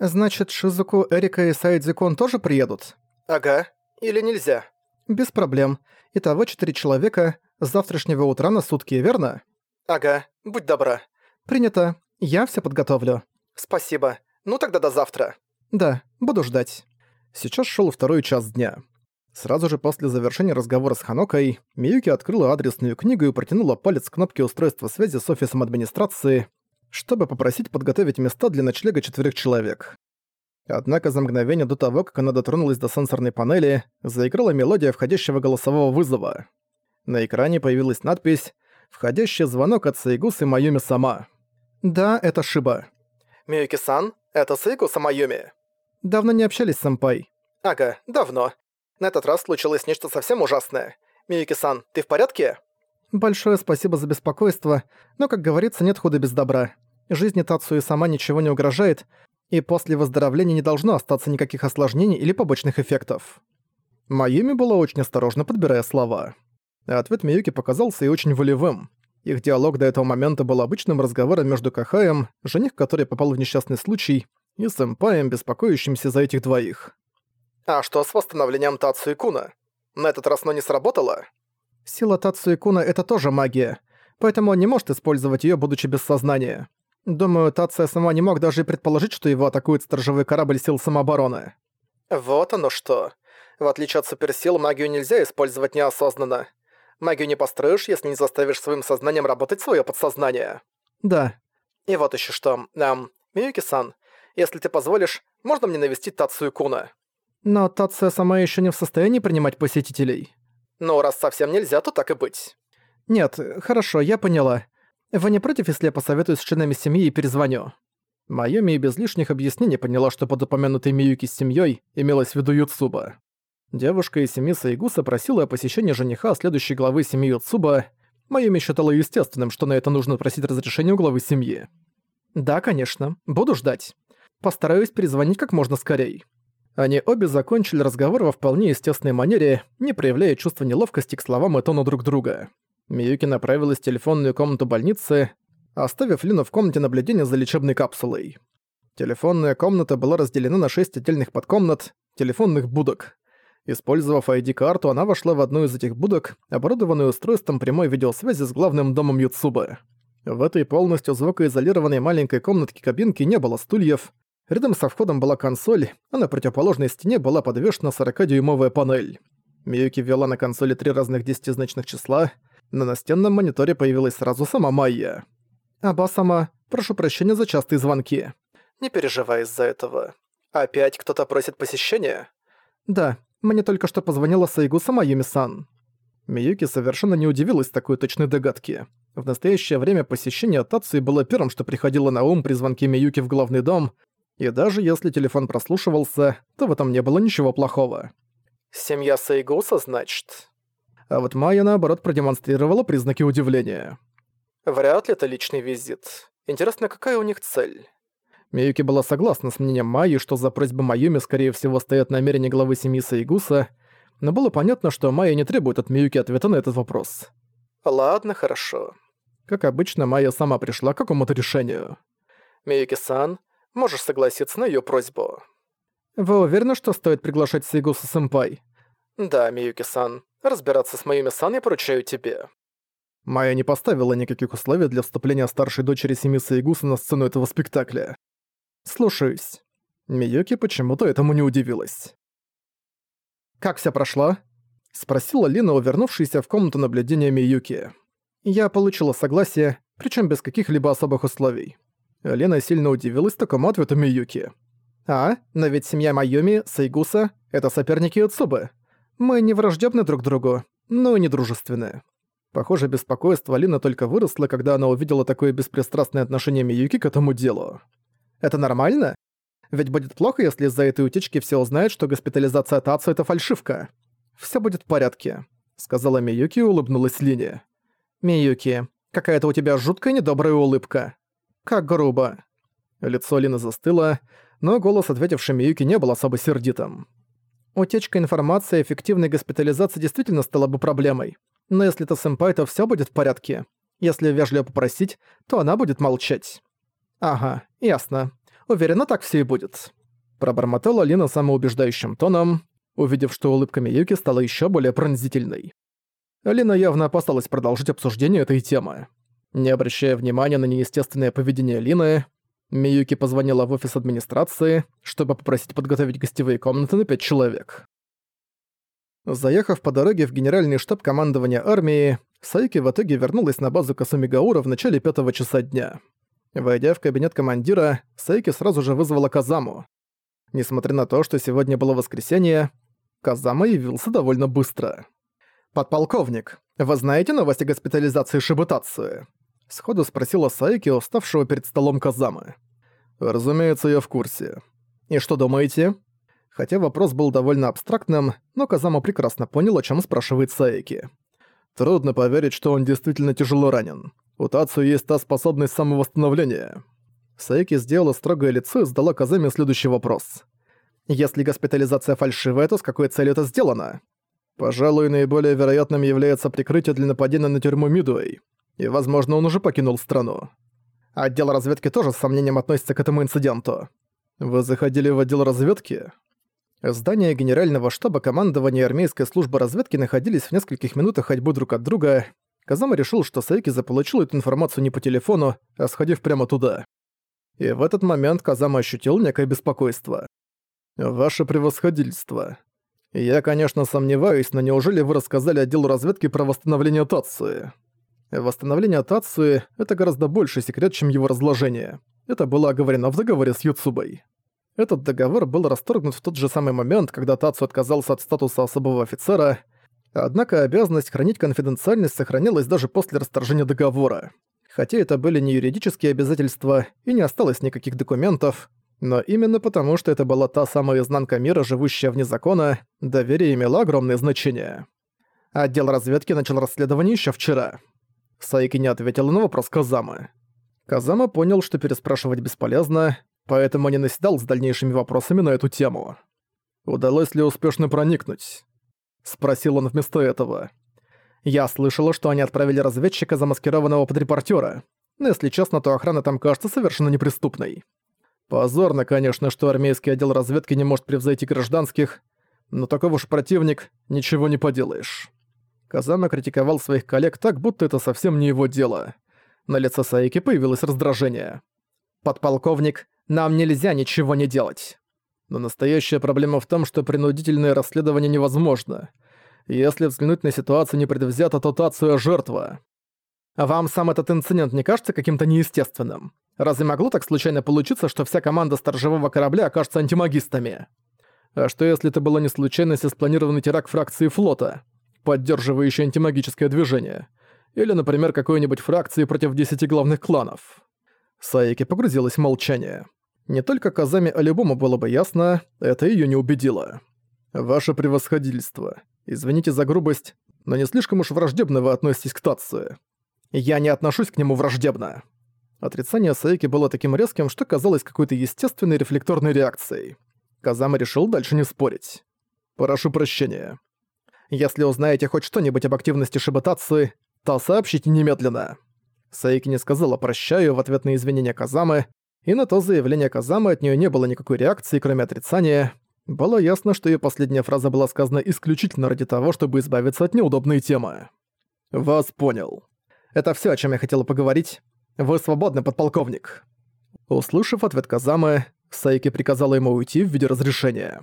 Значит, Шизуку, Эрика и Сайдзикон тоже приедут? Ага. Или нельзя? Без проблем. Итого четыре человека с завтрашнего утра на сутки, верно? Ага. Будь добра. Принято. Я все подготовлю. Спасибо. Ну тогда до завтра. Да, буду ждать. Сейчас шел второй час дня. Сразу же после завершения разговора с Ханокой, Миюки открыла адресную книгу и протянула палец к кнопке устройства связи с офисом администрации, чтобы попросить подготовить места для ночлега четверых человек. Однако за мгновение до того, как она дотронулась до сенсорной панели, заиграла мелодия входящего голосового вызова. На экране появилась надпись «Входящий звонок от Сайгусы Майюми сама». «Да, это Шиба». «Миюки-сан, это Сайгуса Майюми». «Давно не общались, сэмпай». «Ага, давно. На этот раз случилось нечто совсем ужасное. Миюки-сан, ты в порядке?» «Большое спасибо за беспокойство, но, как говорится, нет худа без добра. Жизни Тацуи сама ничего не угрожает, и после выздоровления не должно остаться никаких осложнений или побочных эффектов». Майюми была очень осторожно, подбирая слова. Ответ Миюки показался и очень волевым. Их диалог до этого момента был обычным разговором между Кахаем, жених который попал в несчастный случай, и сэмпаем, беспокоящимся за этих двоих. «А что с восстановлением Тацуи Куна? На этот раз оно не сработало?» Сила Тацуи Куна — это тоже магия, поэтому он не может использовать её, будучи без сознания. Думаю, Тация сама не мог даже и предположить, что его атакует сторожевой корабль сил самообороны. Вот оно что. В отличие от суперсил, магию нельзя использовать неосознанно. Магию не построишь, если не заставишь своим сознанием работать своё подсознание. Да. И вот ещё что. Эм, Миюки-сан, если ты позволишь, можно мне навестить Тацию Куна? Но Тация сама ещё не в состоянии принимать посетителей. Ну, раз совсем нельзя, то так и быть. Нет, хорошо, я поняла. Вы не против, если я посоветую с членами семьи и перезвоню? Майоми без лишних объяснений поняла, что под упомянутой Миюки с семьей имелось в виду Юцуба. Девушка из семьи Сайгуса просила о посещении жениха следующей главы семьи Юцуба. Майоми считала естественным, что на это нужно просить разрешения у главы семьи. «Да, конечно. Буду ждать. Постараюсь перезвонить как можно скорей». Они обе закончили разговор во вполне естественной манере, не проявляя чувства неловкости к словам и тону друг друга. Миюки направилась в телефонную комнату больницы, оставив Лину в комнате наблюдения за лечебной капсулой. Телефонная комната была разделена на шесть отдельных подкомнат, телефонных будок. Использовав ID-карту, она вошла в одну из этих будок, оборудованную устройством прямой видеосвязи с главным домом Юцубы. В этой полностью звукоизолированной маленькой комнатке-кабинки не было стульев. Рядом со входом была консоль, а на противоположной стене была подвешена 40-дюймовая панель. Миюки ввела на консоли три разных десятизначных числа — на настенном мониторе появилась сразу сама Майя. «Аба-сама, прошу прощения за частые звонки». «Не переживай из-за этого. Опять кто-то просит посещения?» «Да, мне только что позвонила Сайгуса Майюми-сан». Миюки совершенно не удивилась такой точной догадке. В настоящее время посещение Тации было первым, что приходило на ум при звонке Миюки в главный дом, и даже если телефон прослушивался, то в этом не было ничего плохого. «Семья Сайгуса, значит?» а вот Майя, наоборот, продемонстрировала признаки удивления. «Вряд ли это личный визит. Интересно, какая у них цель?» Миюки была согласна с мнением Майи, что за просьбой Майюми, скорее всего, стоят намерения главы семьи Саигуса, но было понятно, что Майя не требует от Миюки ответа на этот вопрос. «Ладно, хорошо». Как обычно, Майя сама пришла к какому-то решению. «Миюки-сан, можешь согласиться на её просьбу?» «Вы уверены, что стоит приглашать Саигуса-сэмпай?» «Да, Миюки-сан. Разбираться с моими сан я поручаю тебе». Майя не поставила никаких условий для вступления старшей дочери семьи Саигуса на сцену этого спектакля. «Слушаюсь». Миюки почему-то этому не удивилась. «Как всё прошло?» — спросила Лина, увернувшаяся в комнату наблюдения Миюки. Я получила согласие, причём без каких-либо особых условий. Лена сильно удивилась такому ответу Миюки. «А, но ведь семья Майюми, Сайгуса — это соперники Юцубы. Мы не враждебны друг другу, но и не дружественны. Похоже, беспокойство Алины только выросло, когда она увидела такое беспристрастное отношение Миюки к этому делу. Это нормально? Ведь будет плохо, если из-за этой утечки все узнают, что госпитализация Тацу — это фальшивка. Все будет в порядке», — сказала Миюки и улыбнулась Лине. «Миюки, какая-то у тебя жуткая недобрая улыбка. Как грубо». Лицо Лины застыло, но голос, ответивший Миюки, не был особо сердитым. Утечка информации эффективной госпитализации действительно стала бы проблемой. Но если это сэмпай, то всё будет в порядке. Если вежливо попросить, то она будет молчать. Ага, ясно. Уверена, так все и будет. Пробормотала Лина самоубеждающим тоном, увидев, что улыбка Миюки стала еще более пронзительной. Лина явно опасалась продолжить обсуждение этой темы. Не обращая внимания на неестественное поведение Лины, Миюки позвонила в офис администрации, чтобы попросить подготовить гостевые комнаты на пять человек. Заехав по дороге в генеральный штаб командования армии, Сайки в итоге вернулась на базу Касумигаура в начале пятого часа дня. Войдя в кабинет командира, Сайки сразу же вызвала Казаму. Несмотря на то, что сегодня было воскресенье, Казама явился довольно быстро. «Подполковник, вы знаете новости госпитализации Шибутацию?» Сходу спросила Сайки, уставшего перед столом Казамы. «Разумеется, я в курсе. И что думаете?» Хотя вопрос был довольно абстрактным, но Казама прекрасно понял, о чем спрашивает Сайки. Трудно поверить, что он действительно тяжело ранен. У Тацу есть та способность самовосстановления. Сайки сделала строгое лицо и задала Казаме следующий вопрос. «Если госпитализация фальшивая, то с какой целью это сделано?» Пожалуй, наиболее вероятным является прикрытие для нападения на тюрьму Мидуэй. И, возможно, он уже покинул страну. Отдел разведки тоже с сомнением относится к этому инциденту. Вы заходили в отдел разведки? Здание генерального штаба командования армейской службы разведки находились в нескольких минутах ходьбы друг от друга. Казама решил, что Саики заполучил эту информацию не по телефону, а сходив прямо туда. И в этот момент Казама ощутил некое беспокойство. «Ваше превосходительство. Я, конечно, сомневаюсь, но неужели вы рассказали отделу разведки про восстановление Тации?» Восстановление Тации — это гораздо больше секрет, чем его разложение. Это было оговорено в договоре с Юцубой. Этот договор был расторгнут в тот же самый момент, когда Тацу отказался от статуса особого офицера, однако обязанность хранить конфиденциальность сохранилась даже после расторжения договора. Хотя это были не юридические обязательства и не осталось никаких документов, но именно потому, что это была та самая изнанка мира, живущая вне закона, доверие имело огромное значение. Отдел разведки начал расследование еще вчера. Сайки не ответил на вопрос Казамы. Казама понял, что переспрашивать бесполезно, поэтому не наседал с дальнейшими вопросами на эту тему. «Удалось ли успешно проникнуть?» — спросил он вместо этого. «Я слышала, что они отправили разведчика, замаскированного под репортера. Но, если честно, то охрана там кажется совершенно неприступной. Позорно, конечно, что армейский отдел разведки не может превзойти гражданских, но такого уж противник ничего не поделаешь». Казама критиковал своих коллег так, будто это совсем не его дело. На лице Саики появилось раздражение. «Подполковник, нам нельзя ничего не делать. Но настоящая проблема в том, что принудительное расследование невозможно. Если взглянуть на ситуацию непредвзято, то Тацуя жертва. Вам сам этот инцидент не кажется каким-то неестественным? Разве могло так случайно получиться, что вся команда сторожевого корабля окажется антимагистами? А что если это была не случайность, а спланированный теракт фракции флота, поддерживающий антимагическое движение? Или, например, какой-нибудь фракции против десяти главных кланов? Саики погрузилась в молчание. Не только Казами Алибому было бы ясно, это её не убедило. «Ваше превосходительство. Извините за грубость, но не слишком уж враждебно вы относитесь к Татсу. Я не отношусь к нему враждебно». Отрицание Саики было таким резким, что казалось какой-то естественной рефлекторной реакцией. Казама решил дальше не спорить. «Прошу прощения. Если узнаете хоть что-нибудь об активности Шибатации, то сообщите немедленно». Саики не сказала «прощаю» в ответ на извинения Казамы, и на то заявление Казамы от нее не было никакой реакции, кроме отрицания. Было ясно, что ее последняя фраза была сказана исключительно ради того, чтобы избавиться от неудобной темы. «Вас понял. Это все, о чем я хотела поговорить. Вы свободны, подполковник». Услышав ответ Казамы, Сайки приказала ему уйти в виде разрешения.